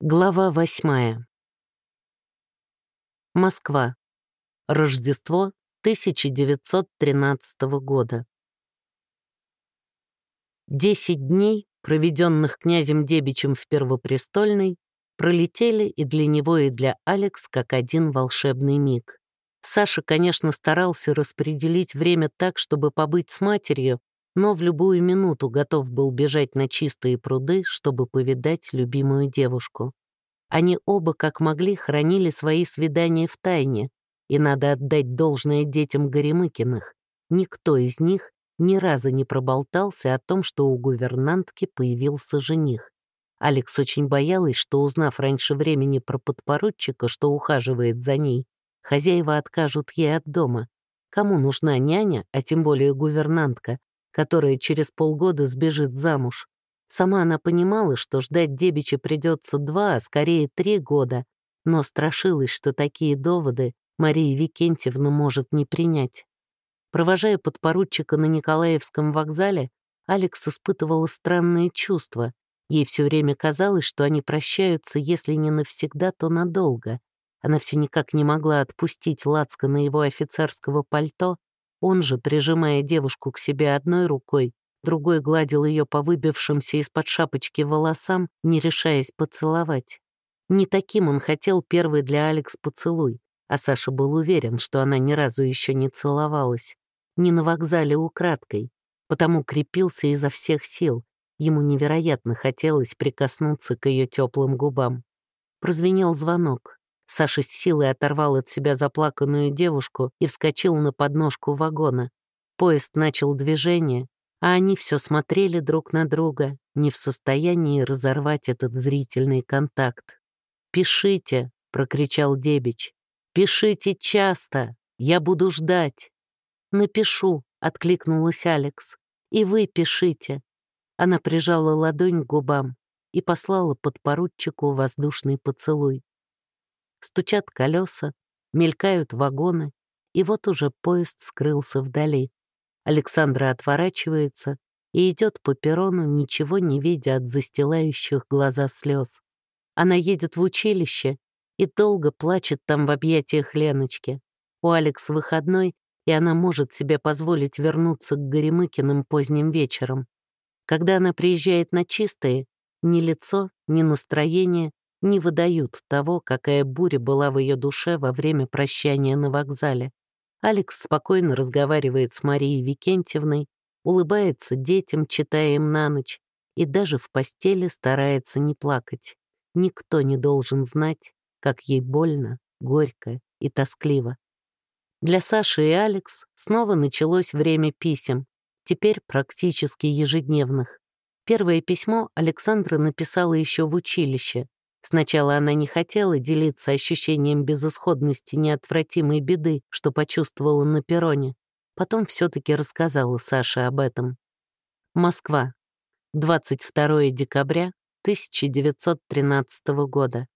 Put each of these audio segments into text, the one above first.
Глава восьмая. Москва. Рождество 1913 года. Десять дней, проведенных князем Дебичем в Первопрестольной, пролетели и для него, и для Алекс как один волшебный миг. Саша, конечно, старался распределить время так, чтобы побыть с матерью, но в любую минуту готов был бежать на чистые пруды, чтобы повидать любимую девушку. Они оба, как могли, хранили свои свидания в тайне, и надо отдать должное детям Горемыкиных. Никто из них ни разу не проболтался о том, что у гувернантки появился жених. Алекс очень боялась, что, узнав раньше времени про подпоручика, что ухаживает за ней, хозяева откажут ей от дома. Кому нужна няня, а тем более гувернантка, которая через полгода сбежит замуж. Сама она понимала, что ждать Дебича придется два, а скорее три года, но страшилась, что такие доводы Мария Викентьевна может не принять. Провожая подпоручика на Николаевском вокзале, Алекс испытывала странные чувства. Ей все время казалось, что они прощаются, если не навсегда, то надолго. Она все никак не могла отпустить лацко на его офицерского пальто, он же, прижимая девушку к себе одной рукой, другой гладил ее по выбившимся из-под шапочки волосам, не решаясь поцеловать. Не таким он хотел первый для Алекс поцелуй, а Саша был уверен, что она ни разу еще не целовалась. Не на вокзале украдкой, потому крепился изо всех сил. Ему невероятно хотелось прикоснуться к ее теплым губам. Прозвенел звонок. Саша с силой оторвал от себя заплаканную девушку и вскочил на подножку вагона. Поезд начал движение, а они все смотрели друг на друга, не в состоянии разорвать этот зрительный контакт. «Пишите!» — прокричал Дебич. «Пишите часто! Я буду ждать!» «Напишу!» — откликнулась Алекс. «И вы пишите!» Она прижала ладонь к губам и послала подпоручику воздушный поцелуй. Стучат колеса, мелькают вагоны, и вот уже поезд скрылся вдали. Александра отворачивается и идет по перрону, ничего не видя от застилающих глаза слез. Она едет в училище и долго плачет там в объятиях Леночки. У Алекс выходной, и она может себе позволить вернуться к Горемыкиным поздним вечером. Когда она приезжает на чистые, ни лицо, ни настроение не выдают того, какая буря была в ее душе во время прощания на вокзале. Алекс спокойно разговаривает с Марией Викентьевной, улыбается детям, читая им на ночь, и даже в постели старается не плакать. Никто не должен знать, как ей больно, горько и тоскливо. Для Саши и Алекс снова началось время писем, теперь практически ежедневных. Первое письмо Александра написала еще в училище, Сначала она не хотела делиться ощущением безысходности неотвратимой беды, что почувствовала на перроне. Потом все-таки рассказала Саше об этом. Москва. 22 декабря 1913 года.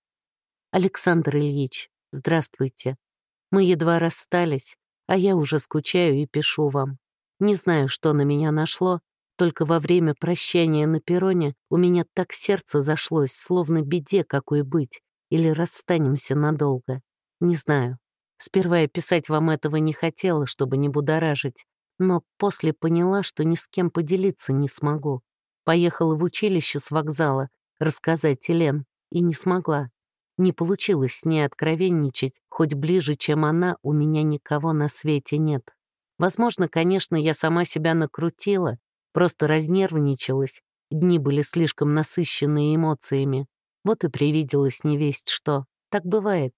Александр Ильич, здравствуйте. Мы едва расстались, а я уже скучаю и пишу вам. Не знаю, что на меня нашло, только во время прощания на перроне у меня так сердце зашлось, словно беде какой быть, или расстанемся надолго. Не знаю. Сперва я писать вам этого не хотела, чтобы не будоражить, но после поняла, что ни с кем поделиться не смогу. Поехала в училище с вокзала рассказать Елен, и не смогла. Не получилось с ней откровенничать, хоть ближе, чем она, у меня никого на свете нет. Возможно, конечно, я сама себя накрутила, Просто разнервничалась, дни были слишком насыщенные эмоциями. Вот и привиделось невесть что. Так бывает.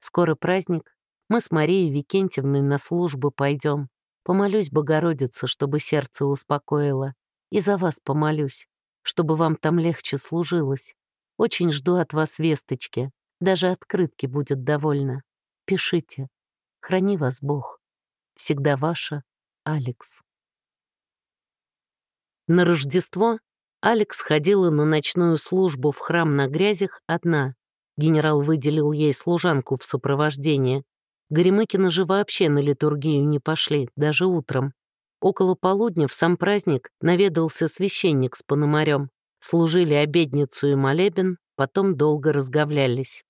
Скоро праздник. Мы с Марией Викентьевной на службу пойдем. Помолюсь Богородице, чтобы сердце успокоило. И за вас помолюсь, чтобы вам там легче служилось. Очень жду от вас весточки. Даже открытки будет довольно. Пишите. Храни вас Бог. Всегда ваша Алекс. На Рождество Алекс ходила на ночную службу в храм на грязях одна. Генерал выделил ей служанку в сопровождение. Горемыкина же вообще на литургию не пошли, даже утром. Около полудня в сам праздник наведался священник с пономарем. Служили обедницу и молебен, потом долго разговлялись.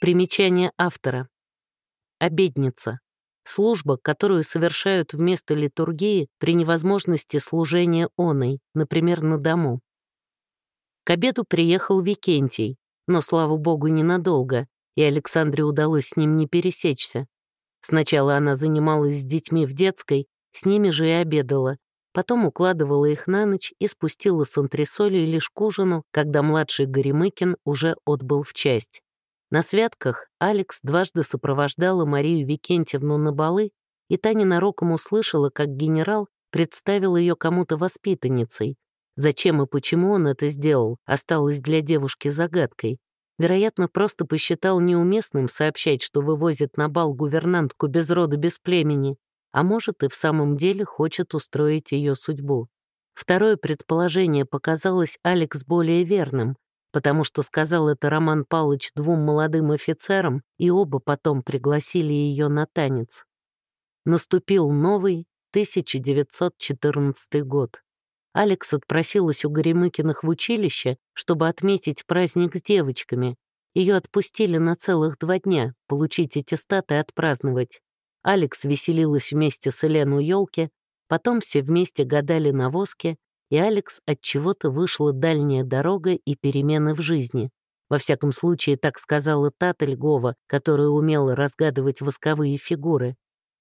Примечание автора. Обедница. Служба, которую совершают вместо литургии при невозможности служения оной, например, на дому. К обеду приехал Викентий, но, слава богу, ненадолго, и Александре удалось с ним не пересечься. Сначала она занималась с детьми в детской, с ними же и обедала, потом укладывала их на ночь и спустила с антресолей лишь к ужину, когда младший Горемыкин уже отбыл в часть. На святках Алекс дважды сопровождала Марию Викентьевну на балы, и та ненароком услышала, как генерал представил ее кому-то воспитанницей. Зачем и почему он это сделал, осталось для девушки загадкой. Вероятно, просто посчитал неуместным сообщать, что вывозит на бал гувернантку без рода, без племени, а может и в самом деле хочет устроить ее судьбу. Второе предположение показалось Алекс более верным, потому что сказал это Роман Палыч двум молодым офицерам, и оба потом пригласили ее на танец. Наступил новый 1914 год. Алекс отпросилась у Горемыкиных в училище, чтобы отметить праздник с девочками. Ее отпустили на целых два дня, получить аттестат и отпраздновать. Алекс веселилась вместе с Элен у елки, потом все вместе гадали на воске, и Алекс от чего-то вышла дальняя дорога и перемены в жизни. Во всяком случае, так сказала Тата Льгова, которая умела разгадывать восковые фигуры.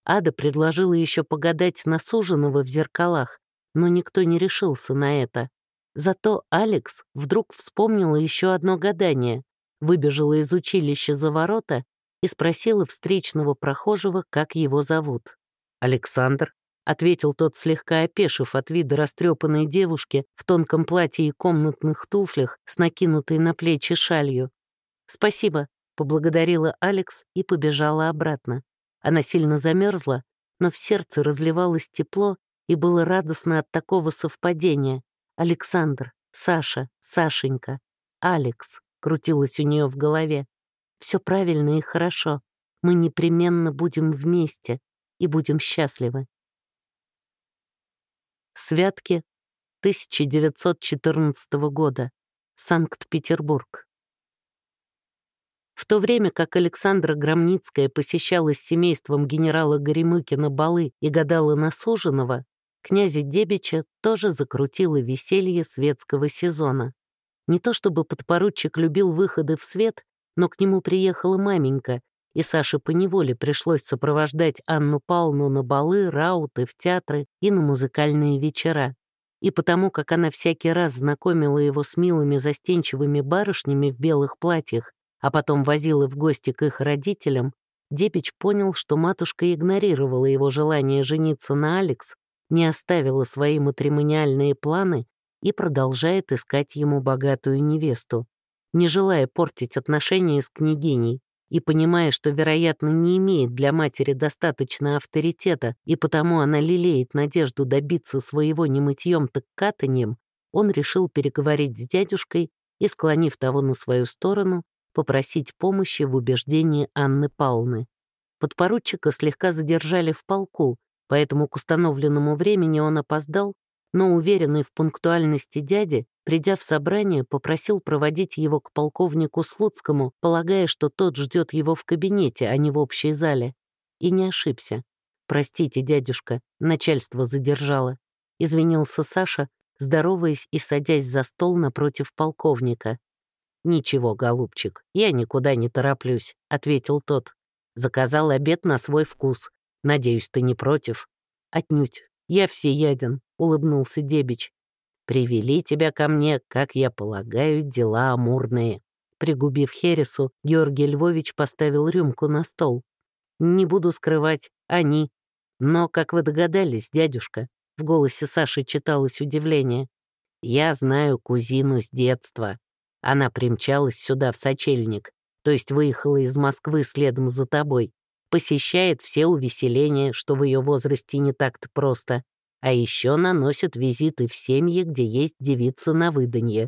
Ада предложила еще погадать на суженого в зеркалах, но никто не решился на это. Зато Алекс вдруг вспомнила еще одно гадание, выбежала из училища за ворота и спросила встречного прохожего, как его зовут. «Александр», ответил тот, слегка опешив от вида растрепанной девушки в тонком платье и комнатных туфлях с накинутой на плечи шалью. «Спасибо», — поблагодарила Алекс и побежала обратно. Она сильно замерзла, но в сердце разливалось тепло и было радостно от такого совпадения. «Александр, Саша, Сашенька, Алекс», — крутилось у нее в голове. «Все правильно и хорошо. Мы непременно будем вместе и будем счастливы». Святки, 1914 года. Санкт-Петербург. В то время как Александра Громницкая посещала с семейством генерала Горемыкина балы и гадала на суженого, князя Дебича тоже закрутило веселье светского сезона. Не то чтобы подпоручик любил выходы в свет, но к нему приехала маменька, и Саше поневоле пришлось сопровождать Анну Павловну на балы, рауты, в театры и на музыкальные вечера. И потому, как она всякий раз знакомила его с милыми застенчивыми барышнями в белых платьях, а потом возила в гости к их родителям, Депич понял, что матушка игнорировала его желание жениться на Алекс, не оставила свои матримониальные планы и продолжает искать ему богатую невесту, не желая портить отношения с княгиней, и понимая, что, вероятно, не имеет для матери достаточно авторитета, и потому она лелеет надежду добиться своего не мытьем, так катанием, он решил переговорить с дядюшкой и, склонив того на свою сторону, попросить помощи в убеждении Анны Павловны. Подпоручика слегка задержали в полку, поэтому к установленному времени он опоздал, но, уверенный в пунктуальности дяди, Придя в собрание, попросил проводить его к полковнику Слуцкому, полагая, что тот ждет его в кабинете, а не в общей зале. И не ошибся. «Простите, дядюшка, начальство задержало», — извинился Саша, здороваясь и садясь за стол напротив полковника. «Ничего, голубчик, я никуда не тороплюсь», — ответил тот. «Заказал обед на свой вкус. Надеюсь, ты не против?» «Отнюдь. Я всеяден», — улыбнулся Дебич. Привели тебя ко мне, как я полагаю, дела амурные». Пригубив Хересу, Георгий Львович поставил рюмку на стол. «Не буду скрывать, они. Но, как вы догадались, дядюшка, в голосе Саши читалось удивление. «Я знаю кузину с детства. Она примчалась сюда в сочельник, то есть выехала из Москвы следом за тобой. Посещает все увеселения, что в ее возрасте не так-то просто. А еще наносят визиты в семьи, где есть девицы на выданье.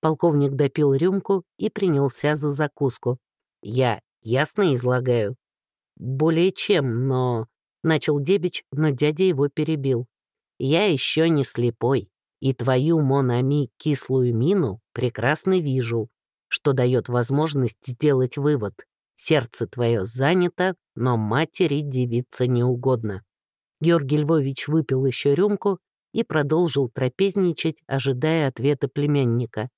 Полковник допил рюмку и принялся за закуску. Я ясно излагаю? Более чем, но... Начал Дебич, но дядя его перебил. Я еще не слепой. И твою, Монами, кислую мину прекрасно вижу, что дает возможность сделать вывод. Сердце твое занято, но матери девица не угодно. Георгий Львович выпил еще рюмку и продолжил трапезничать, ожидая ответа племянника.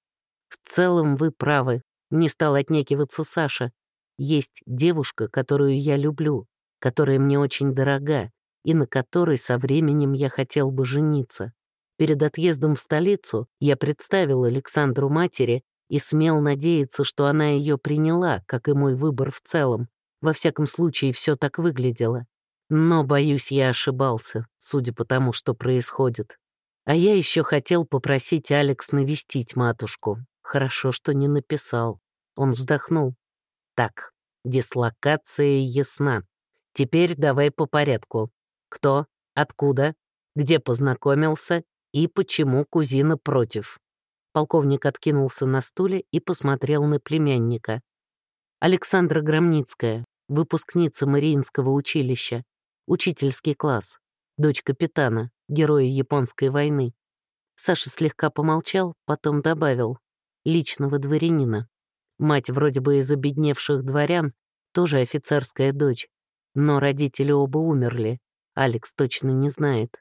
«В целом вы правы», — не стал отнекиваться Саша. «Есть девушка, которую я люблю, которая мне очень дорога, и на которой со временем я хотел бы жениться. Перед отъездом в столицу я представил Александру матери и смел надеяться, что она ее приняла, как и мой выбор в целом. Во всяком случае, все так выглядело. Но, боюсь, я ошибался, судя по тому, что происходит. А я еще хотел попросить Алекс навестить матушку. Хорошо, что не написал. Он вздохнул. Так, дислокация ясна. Теперь давай по порядку. Кто, откуда, где познакомился и почему кузина против. Полковник откинулся на стуле и посмотрел на племянника. Александра Громницкая, выпускница Мариинского училища, учительский класс, дочь капитана, героя японской войны. Саша слегка помолчал, потом добавил «личного дворянина». Мать вроде бы из обедневших дворян, тоже офицерская дочь, но родители оба умерли, Алекс точно не знает.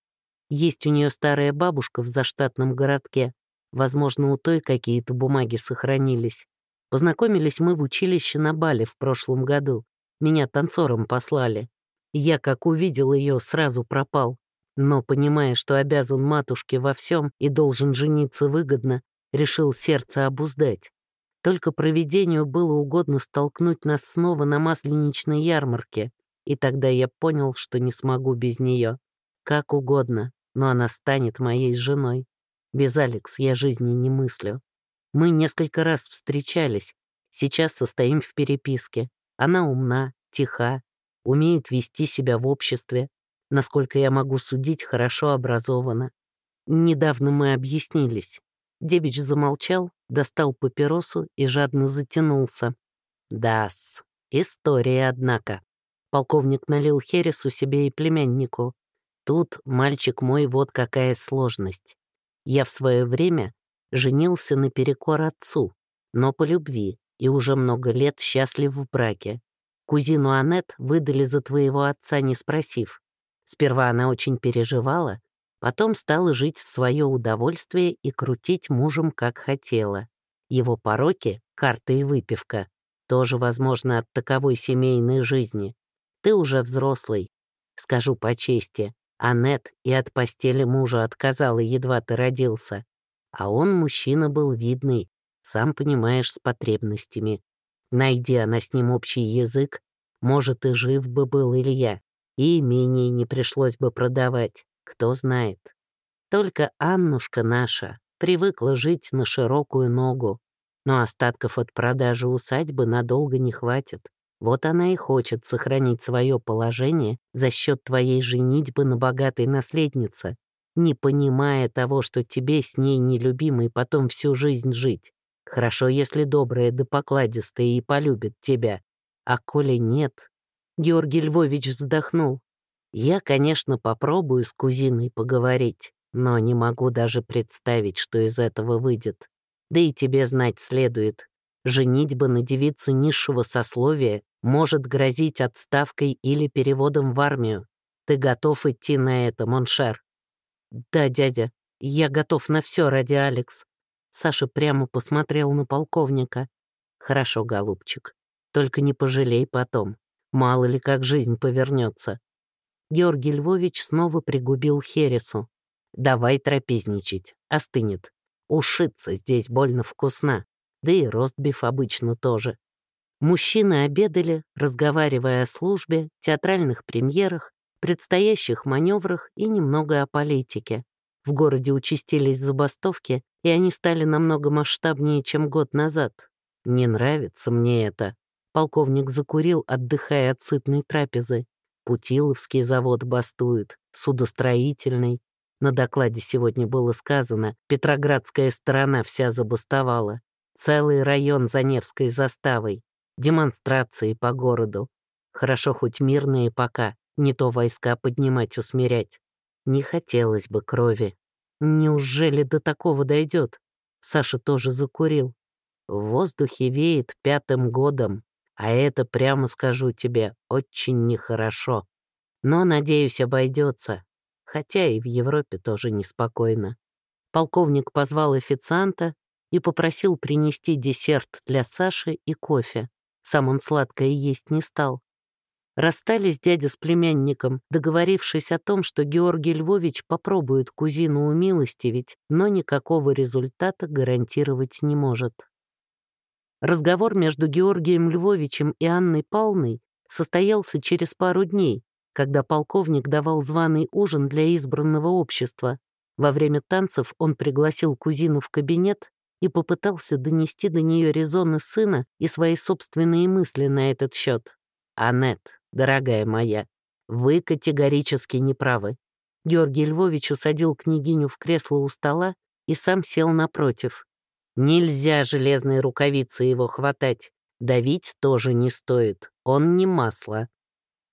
Есть у нее старая бабушка в заштатном городке. Возможно, у той какие-то бумаги сохранились. Познакомились мы в училище на Бале в прошлом году. Меня танцором послали. Я, как увидел ее, сразу пропал. Но, понимая, что обязан матушке во всем и должен жениться выгодно, решил сердце обуздать. Только проведению было угодно столкнуть нас снова на масленичной ярмарке, и тогда я понял, что не смогу без нее. Как угодно, но она станет моей женой. Без Алекс я жизни не мыслю. Мы несколько раз встречались, сейчас состоим в переписке. Она умна, тиха, умеет вести себя в обществе, насколько я могу судить, хорошо образована. Недавно мы объяснились. Дебич замолчал, достал папиросу и жадно затянулся. «Да-с, история, однако». Полковник налил Хересу себе и племяннику. Тут, мальчик мой, вот какая сложность. Я в свое время женился наперекор отцу, но по любви, и уже много лет счастлив в браке. Кузину Аннет выдали за твоего отца, не спросив. Сперва она очень переживала, потом стала жить в свое удовольствие и крутить мужем, как хотела. Его пороки, карта и выпивка, тоже возможно от таковой семейной жизни. Ты уже взрослый. Скажу по чести, Аннет и от постели мужа отказала, едва ты родился. А он мужчина был видный, сам понимаешь, с потребностями. Найди она с ним общий язык, может, и жив бы был Илья, и имение не пришлось бы продавать, кто знает. Только Аннушка наша привыкла жить на широкую ногу, но остатков от продажи усадьбы надолго не хватит. Вот она и хочет сохранить свое положение за счет твоей женитьбы на богатой наследнице, не понимая того, что тебе с ней нелюбимой потом всю жизнь жить. Хорошо, если добрая да покладистая и полюбит тебя. А коли нет... Георгий Львович вздохнул. Я, конечно, попробую с кузиной поговорить, но не могу даже представить, что из этого выйдет. Да и тебе знать следует. Женитьба на девице низшего сословия может грозить отставкой или переводом в армию. Ты готов идти на это, mon cher?» «Да, дядя, я готов на все ради Алекс». Саша прямо посмотрел на полковника. «Хорошо, голубчик, только не пожалей потом. Мало ли как жизнь повернется». Георгий Львович снова пригубил Хересу. «Давай трапезничать, остынет. Ушица здесь больно вкусна, да и ростбиф обычно тоже. Мужчины обедали, разговаривая о службе, театральных премьерах, предстоящих маневрах и немного о политике. В городе участились забастовки, и они стали намного масштабнее, чем год назад. «Не нравится мне это». Полковник закурил, отдыхая от сытной трапезы. Путиловский завод бастует, судостроительный. На докладе сегодня было сказано, Петроградская сторона вся забастовала. Целый район за Невской заставой демонстрации по городу. Хорошо хоть мирные пока, не то войска поднимать усмирять. Не хотелось бы крови. Неужели до такого дойдет? Саша тоже закурил. В воздухе веет пятым годом, а это, прямо скажу тебе, очень нехорошо. Но, надеюсь, обойдется, хотя и в Европе тоже неспокойно. Полковник позвал официанта и попросил принести десерт для Саши и кофе. Сам он сладкое есть не стал. Расстались дядя с племянником, договорившись о том, что Георгий Львович попробует кузину умилостивить, но никакого результата гарантировать не может. Разговор между Георгием Львовичем и Анной Павловной состоялся через пару дней, когда полковник давал званый ужин для избранного общества. Во время танцев он пригласил кузину в кабинет и попытался донести до нее резоны сына и свои собственные мысли на этот счет. «Аннет, дорогая моя, вы категорически неправы». Георгий Львович усадил княгиню в кресло у стола и сам сел напротив. «Нельзя железной рукавицей его хватать. Давить тоже не стоит. Он не масло».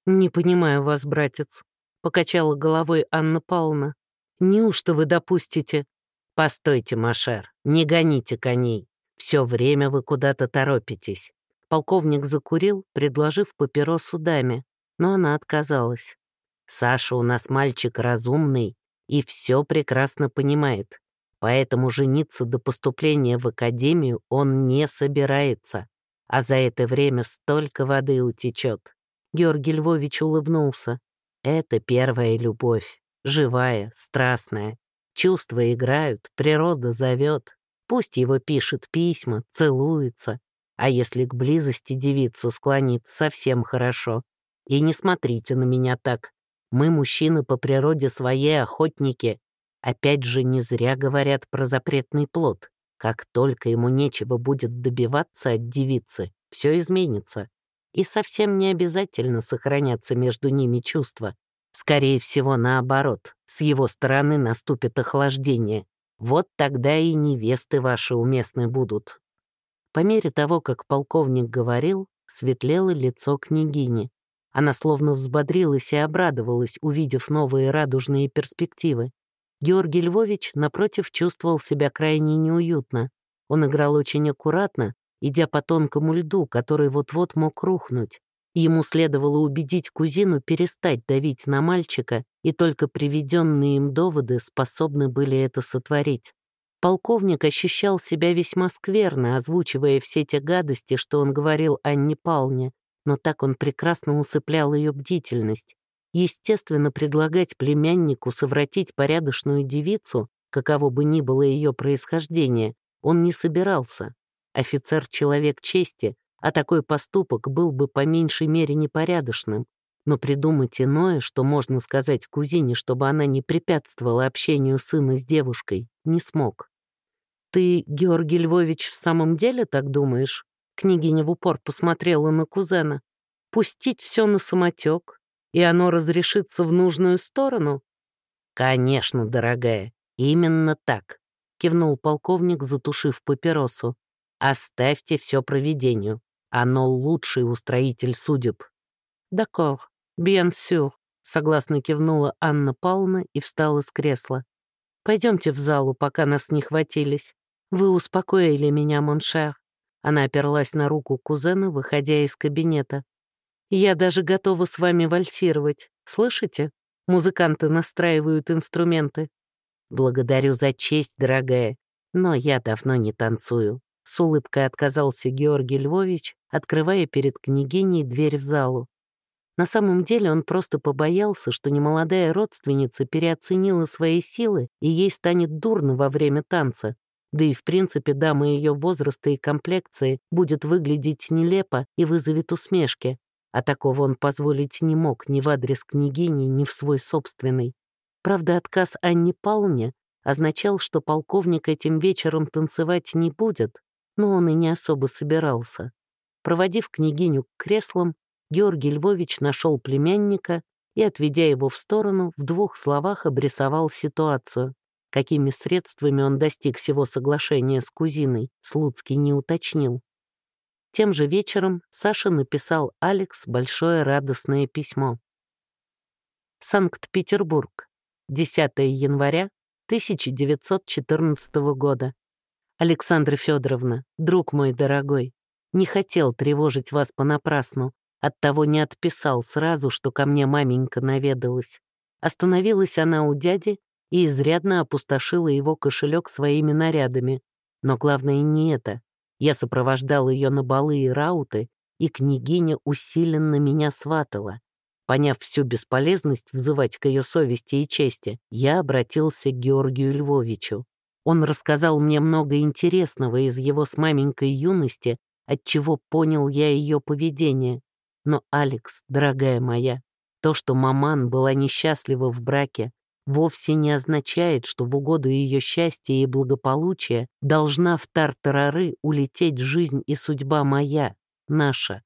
«Не понимаю вас, братец», — покачала головой Анна Павловна. «Неужто вы допустите?» «Постойте, Машер, не гоните коней. Все время вы куда-то торопитесь. Полковник закурил, предложив папиросу даме, но она отказалась. «Саша у нас мальчик разумный и все прекрасно понимает, поэтому жениться до поступления в академию он не собирается, а за это время столько воды утечет». Георгий Львович улыбнулся. «Это первая любовь, живая, страстная. Чувства играют, природа зовет. Пусть его пишет письма, целуется, а если к близости девицу склонит, совсем хорошо. И не смотрите на меня так. Мы, мужчины, по природе своей охотники. Опять же, не зря говорят про запретный плод. Как только ему нечего будет добиваться от девицы, все изменится. И совсем не обязательно сохраняться между ними чувства. Скорее всего, наоборот, с его стороны наступит охлаждение. Вот тогда и невесты ваши уместны будут. По мере того, как полковник говорил, светлело лицо княгини. Она словно взбодрилась и обрадовалась, увидев новые радужные перспективы. Георгий Львович, напротив, чувствовал себя крайне неуютно. Он играл очень аккуратно, идя по тонкому льду, который вот-вот мог рухнуть. Ему следовало убедить кузину перестать давить на мальчика, и только приведенные им доводы способны были это сотворить. Полковник ощущал себя весьма скверно, озвучивая все те гадости, что он говорил Анне Палне, но так он прекрасно усыплял ее бдительность. Естественно, предлагать племяннику совратить порядочную девицу, каково бы ни было ее происхождение, он не собирался. Офицер — человек чести, а такой поступок был бы по меньшей мере непорядочным. Но придумать иное, что можно сказать кузине, чтобы она не препятствовала общению сына с девушкой, не смог. «Ты, Георгий Львович, в самом деле так думаешь?» Княгиня в упор посмотрела на кузена. «Пустить все на самотек, и оно разрешится в нужную сторону?» «Конечно, дорогая, именно так», — кивнул полковник, затушив папиросу. «Оставьте все провидению. Оно лучший устроитель судеб». «D'accord», «Bien sûr», — согласно кивнула Анна Павловна и встала с кресла. «Пойдемте в залу, пока нас не хватились. Вы успокоили меня, mon cher». Она оперлась на руку кузена, выходя из кабинета. «Я даже готова с вами вальсировать. Слышите? Музыканты настраивают инструменты». «Благодарю за честь, дорогая, но я давно не танцую», — с улыбкой отказался Георгий Львович, открывая перед княгиней дверь в залу. На самом деле он просто побоялся, что немолодая родственница переоценила свои силы, и ей станет дурно во время танца. Да и в принципе дама ее возраста и комплекции будет выглядеть нелепо и вызовет усмешки. А такого он позволить не мог ни в адрес княгини, ни в свой собственный. Правда, отказ Анне Палне означал, что полковник этим вечером танцевать не будет, но он и не особо собирался. Проводив княгиню к креслам, Георгий Львович нашел племянника и, отведя его в сторону, в двух словах обрисовал ситуацию. Какими средствами он достиг всего соглашения с кузиной, Слуцкий не уточнил. Тем же вечером Саша написал Алекс большое радостное письмо. Санкт-Петербург, 10 января 1914 года. Александра Федоровна, друг мой дорогой, не хотел тревожить вас понапрасну, оттого не отписал сразу, что ко мне маменька наведалась. Остановилась она у дяди и изрядно опустошила его кошелек своими нарядами. Но главное не это. Я сопровождал ее на балы и рауты, и княгиня усиленно меня сватала. Поняв всю бесполезность взывать к ее совести и чести, я обратился к Георгию Львовичу. Он рассказал мне много интересного из его с маменькой юности, отчего понял я ее поведение. Но, Алекс, дорогая моя, то, что маман была несчастлива в браке, вовсе не означает, что в угоду ее счастья и благополучия должна в тартарары улететь жизнь и судьба моя, наша.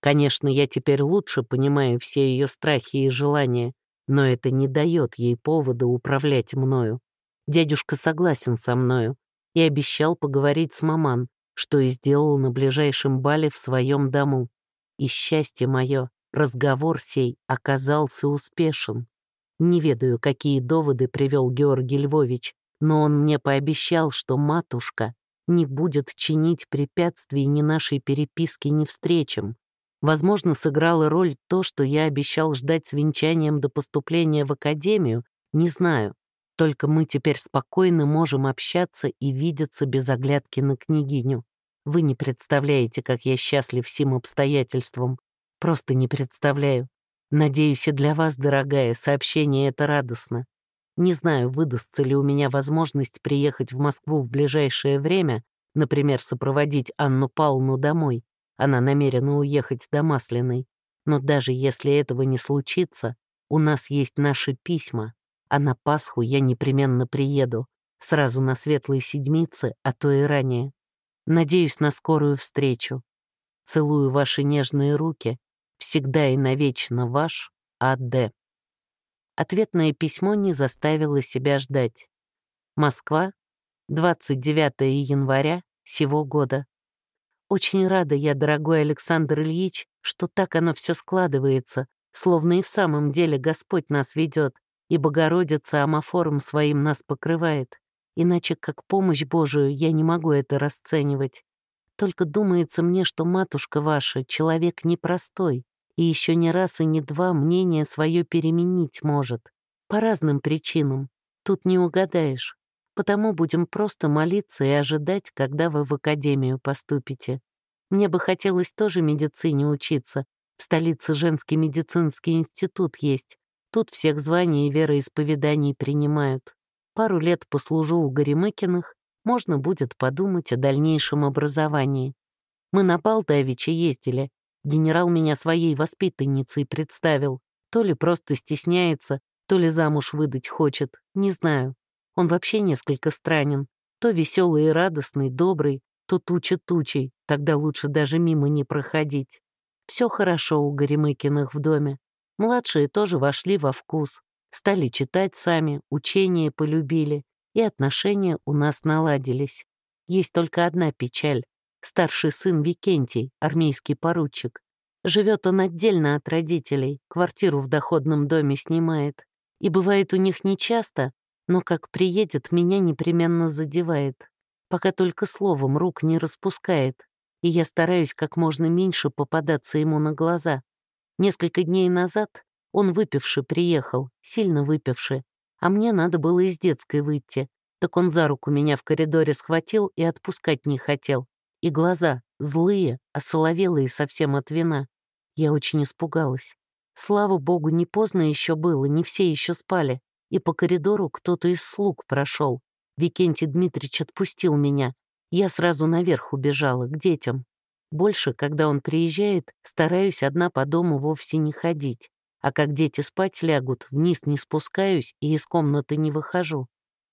Конечно, я теперь лучше понимаю все ее страхи и желания, но это не дает ей повода управлять мною. Дядюшка согласен со мною и обещал поговорить с маман, что и сделал на ближайшем бале в своем дому. И счастье мое, разговор сей оказался успешен. Не ведаю, какие доводы привел Георгий Львович, но он мне пообещал, что матушка не будет чинить препятствий ни нашей переписке, ни встречам, Возможно, сыграло роль то, что я обещал ждать с венчанием до поступления в академию, не знаю. Только мы теперь спокойно можем общаться и видеться без оглядки на княгиню. Вы не представляете, как я счастлив всем обстоятельствам. Просто не представляю. Надеюсь, и для вас, дорогая, сообщение это радостно. Не знаю, выдастся ли у меня возможность приехать в Москву в ближайшее время, например, сопроводить Анну Павловну домой. Она намерена уехать до Масляной. Но даже если этого не случится, у нас есть наши письма, а на Пасху я непременно приеду, сразу на Светлые Седмицы, а то и ранее. Надеюсь на скорую встречу. Целую ваши нежные руки. Всегда и навечно ваш А.Д. Ответное письмо не заставило себя ждать. Москва, 29 января сего года. Очень рада я, дорогой Александр Ильич, что так оно все складывается, словно и в самом деле Господь нас ведет, и Богородица амофором своим нас покрывает. Иначе как помощь Божию я не могу это расценивать. Только думается мне, что матушка ваша — человек непростой, и еще не раз и не два мнение свое переменить может. По разным причинам. Тут не угадаешь потому будем просто молиться и ожидать, когда вы в академию поступите. Мне бы хотелось тоже медицине учиться. В столице женский медицинский институт есть. Тут всех званий и вероисповеданий принимают. Пару лет послужу у Горемыкиных, можно будет подумать о дальнейшем образовании. Мы на бал давеча ездили. Генерал меня своей воспитанницей представил. То ли просто стесняется, то ли замуж выдать хочет, не знаю. Он вообще несколько странен. То веселый и радостный, добрый, то туча-тучей, тогда лучше даже мимо не проходить. Все хорошо у Горемыкиных в доме. Младшие тоже вошли во вкус, стали читать сами, учения полюбили, и отношения у нас наладились. Есть только одна печаль. Старший сын Викентий, армейский поручик. Живет он отдельно от родителей, квартиру в доходном доме снимает. И бывает у них нечасто, но как приедет, меня непременно задевает, пока только словом рук не распускает, и я стараюсь как можно меньше попадаться ему на глаза. Несколько дней назад он выпивший приехал, сильно выпивший, а мне надо было из детской выйти, так он за руку меня в коридоре схватил и отпускать не хотел. И глаза злые, осоловелые совсем от вина. Я очень испугалась. Слава богу, не поздно еще было, не все еще спали и по коридору кто-то из слуг прошел. Викентий Дмитрич отпустил меня. Я сразу наверх убежала, к детям. Больше, когда он приезжает, стараюсь одна по дому вовсе не ходить. А как дети спать лягут, вниз не спускаюсь и из комнаты не выхожу.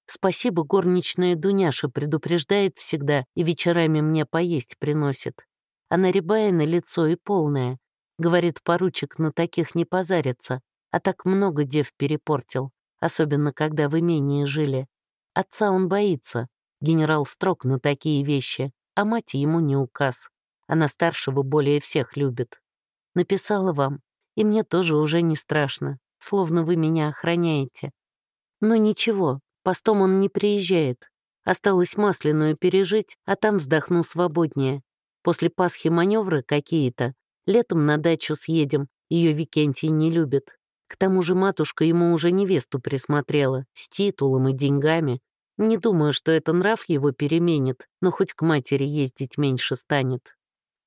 Спасибо, горничная Дуняша предупреждает всегда и вечерами мне поесть приносит. Она рябая на лицо и полная. Говорит, поручик на таких не позарится, а так много дев перепортил особенно когда в имении жили. Отца он боится, генерал строг на такие вещи, а мать ему не указ. Она старшего более всех любит. Написала вам, и мне тоже уже не страшно, словно вы меня охраняете. Но ничего, Постом он не приезжает. Осталось масляную пережить, а там вздохну свободнее. После Пасхи маневры какие-то. Летом на дачу съедем, ее Викентий не любит. К тому же матушка ему уже невесту присмотрела, с титулом и деньгами. Не думаю, что это нрав его переменит, но хоть к матери ездить меньше станет.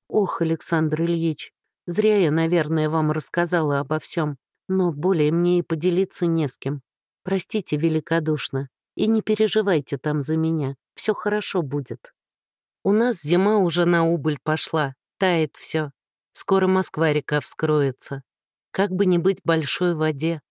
Ох, Александр Ильич, зря я, наверное, вам рассказала обо всем, но более мне и поделиться не с кем. Простите великодушно и не переживайте там за меня, все хорошо будет. У нас зима уже на убыль пошла, тает все. Скоро Москва-река вскроется как бы не быть большой воде.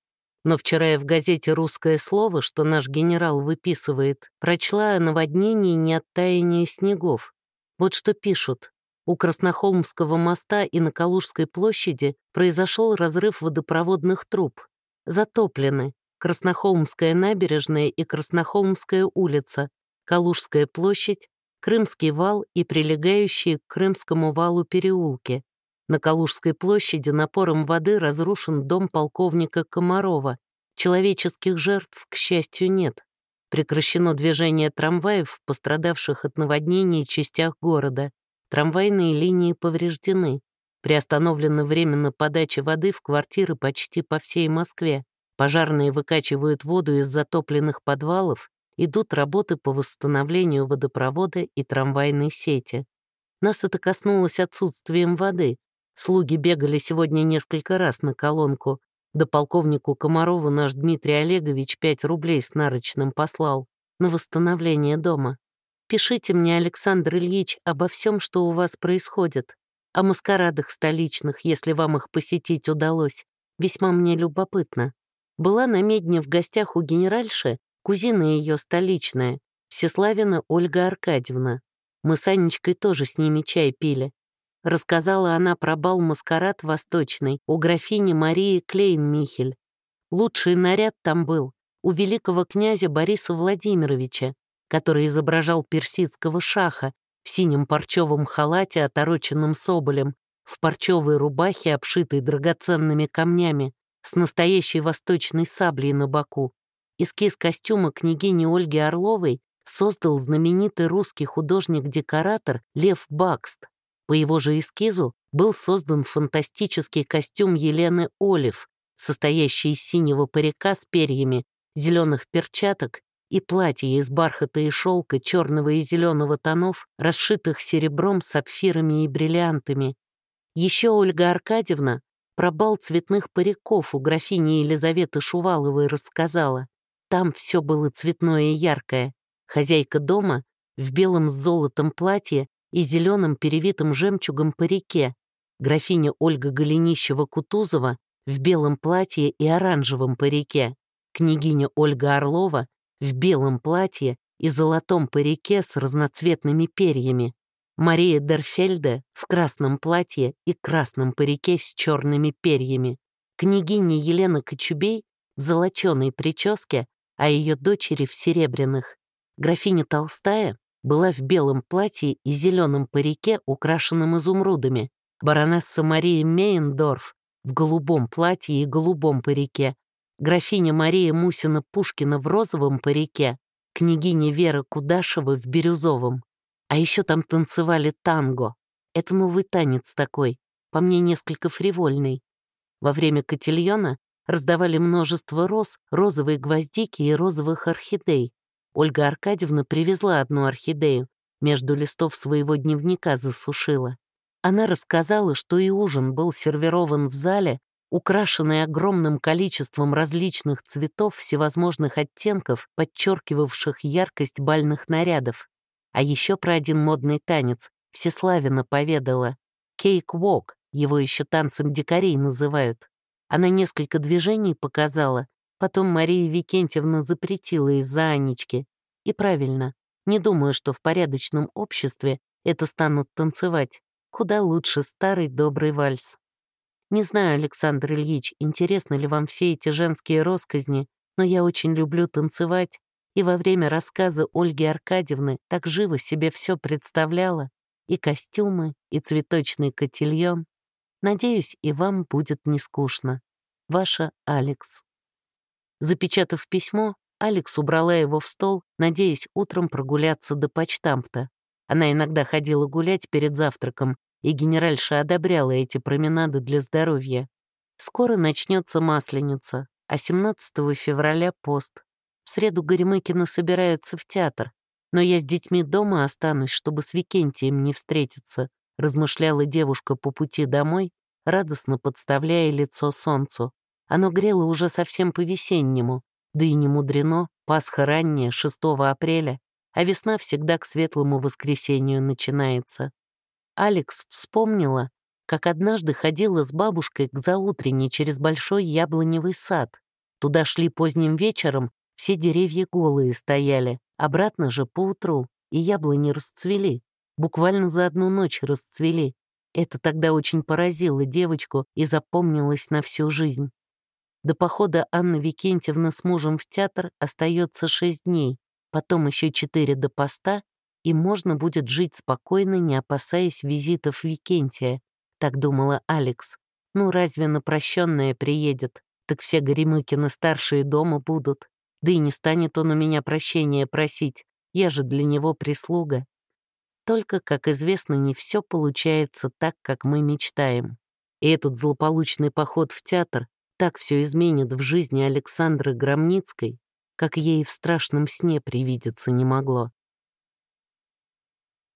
Но вчера я в газете «Русское слово», что наш генерал выписывает, прочла о наводнении и неоттаянии снегов. Вот что пишут. У Краснохолмского моста и на Калужской площади произошел разрыв водопроводных труб. Затоплены Краснохолмская набережная и Краснохолмская улица, Калужская площадь, Крымский вал и прилегающие к Крымскому валу переулки. На Калужской площади напором воды разрушен дом полковника Комарова. Человеческих жертв, к счастью, нет. Прекращено движение трамваев в пострадавших от наводнений частях города. Трамвайные линии повреждены. Приостановлена временно подача воды в квартиры почти по всей Москве. Пожарные выкачивают воду из затопленных подвалов, идут работы по восстановлению водопровода и трамвайной сети. Нас это коснулось отсутствием воды. Слуги бегали сегодня несколько раз на колонку. Да полковнику Комарову наш Дмитрий Олегович 5 рублей с нарочным послал на восстановление дома. Пишите мне, Александр Ильич, обо всем, что у вас происходит. О маскарадах столичных, если вам их посетить удалось. Весьма мне любопытно. Была на медне в гостях у генеральши, кузина ее столичная, Всеславина Ольга Аркадьевна. Мы с Анечкой тоже с ними чай пили. Рассказала она про бал-маскарад восточный у графини Марии Клейн-Михель. Лучший наряд там был у великого князя Бориса Владимировича, который изображал персидского шаха в синем парчевом халате, отороченном соболем, в парчевой рубахе, обшитой драгоценными камнями, с настоящей восточной саблей на боку. Эскиз костюма княгини Ольги Орловой создал знаменитый русский художник-декоратор Лев Бакст. По его же эскизу был создан фантастический костюм Елены Олив, состоящий из синего парика с перьями, зеленых перчаток и платья из бархата и шелка черного и зеленого тонов, расшитых серебром, сапфирами и бриллиантами. Еще Ольга Аркадьевна про бал цветных париков у графини Елизаветы Шуваловой рассказала. Там все было цветное и яркое. Хозяйка дома в белом с золотом платье и зеленым перевитым жемчугом парике, графиня Ольга Голенищева-Кутузова в белом платье и оранжевом парике, княгиня Ольга Орлова в белом платье и золотом парике с разноцветными перьями, Мария Дерфельде в красном платье и красном парике с черными перьями, княгиня Елена Кочубей в золоченой прическе, а ее дочери в серебряных, графиня Толстая была в белом платье и зеленом парике, украшенном изумрудами. Баронесса Мария Мейендорф в голубом платье и голубом парике. Графиня Мария Мусина-Пушкина в розовом парике. Княгиня Вера Кудашева в бирюзовом. А еще там танцевали танго. Это новый танец такой, по мне несколько фривольный. Во время котельона раздавали множество роз, розовые гвоздики и розовых орхидей. Ольга Аркадьевна привезла одну орхидею, между листов своего дневника засушила. Она рассказала, что и ужин был сервирован в зале, украшенный огромным количеством различных цветов всевозможных оттенков, подчеркивавших яркость бальных нарядов. А еще про один модный танец Всеславина поведала. Кейк-вок, его еще танцем дикарей называют. Она несколько движений показала, Потом Мария Викентьевна запретила из-за Анечки. И правильно, не думаю, что в порядочном обществе это станут танцевать. Куда лучше старый добрый вальс. Не знаю, Александр Ильич, интересны ли вам все эти женские росказни, но я очень люблю танцевать, и во время рассказа Ольги Аркадьевны так живо себе все представляла, и костюмы, и цветочный котельон. Надеюсь, и вам будет не скучно. Ваша Алекс. Запечатав письмо, Алекс убрала его в стол, надеясь утром прогуляться до почтамта. Она иногда ходила гулять перед завтраком, и генеральша одобряла эти променады для здоровья. Скоро начнется Масленица, а 17 февраля — пост. В среду Горемыкины собираются в театр, но я с детьми дома останусь, чтобы с Викентием не встретиться, размышляла девушка по пути домой, радостно подставляя лицо солнцу. Оно грело уже совсем по-весеннему, да и не мудрено, Пасха ранняя, 6 апреля, а весна всегда к светлому воскресенью начинается. Алекс вспомнила, как однажды ходила с бабушкой к заутренней через большой яблоневый сад. Туда шли поздним вечером, все деревья голые стояли, обратно же поутру, и яблони расцвели. Буквально за одну ночь расцвели. Это тогда очень поразило девочку и запомнилось на всю жизнь. До похода Анны Викентьевны с мужем в театр остается шесть дней, потом еще четыре до поста, и можно будет жить спокойно, не опасаясь визитов Викентия, так думала Алекс. Ну, разве на прощенное приедет? Так все Горемыкины-старшие дома будут. Да и не станет он у меня прощения просить, я же для него прислуга. Только, как известно, не все получается так, как мы мечтаем. И этот злополучный поход в театр так все изменит в жизни Александры Громницкой, как ей в страшном сне привидеться не могло.